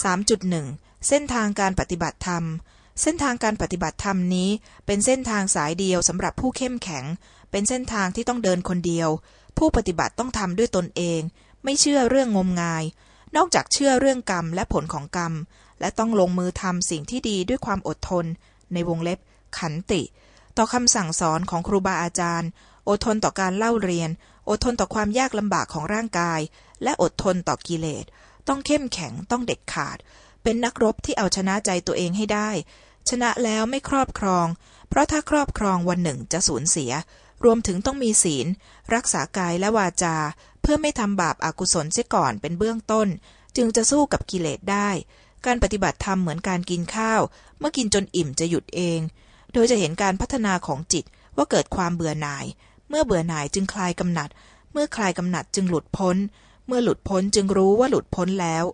3.1 เส้นทางการปฏิบัติธรรม เส้นทางการปฏิบัติธรรมนี้ เป็นเส้นทางสายเดียวสำหรับผู้เข้มแข็ง เป็นเส้นทางที่ต้องเดินคนเดียว ผู้ปฏิบัติต้องทำด้วยตนเอง ไม่เชื่อเรื่องงมงาย นอกจากเชื่อเรื่องกรรมและผลของกรรม และต้องลงมือทำสิ่งที่ดีด้วยความอดทน ในวงเล็บ ขันติ ต่อคำสั่งสอนของครูบาอาจารย์ อดทนต่อการเล่าเรียน อดทนต่อความยากลำบากของร่างกาย และอดทนต่อกิเลส ต้องเข้มแข็งต้องเด็ดขาด เป็นนักรบที่เอาชนะใจตัวเองให้ได้ ชนะแล้วไม่ครอบครอง เพราะถ้าครอบครองวันหนึ่งจะสูญเสีย รวมถึงต้องมีศีล รักษากายและวาจา เพื่อไม่ทำบาปอากุศลเสียก่อนเป็นเบื้องต้น จึงจะสู้กับกิเลสได้ การปฏิบัติธรรมเหมือนการกินข้าว เมื่อกินจนอิ่มจะหยุดเอง โดยจะเห็นการพัฒนาของจิตว่าเกิดความเบื่อหน่าย เมื่อเบื่อหน่ายจึงคลายกำหนัด เมื่อคลายกำหนัดจึงหลุดพ้น เมื่อหลุดพ้นจึงรู้ว่าหลุดพ้นแล้ว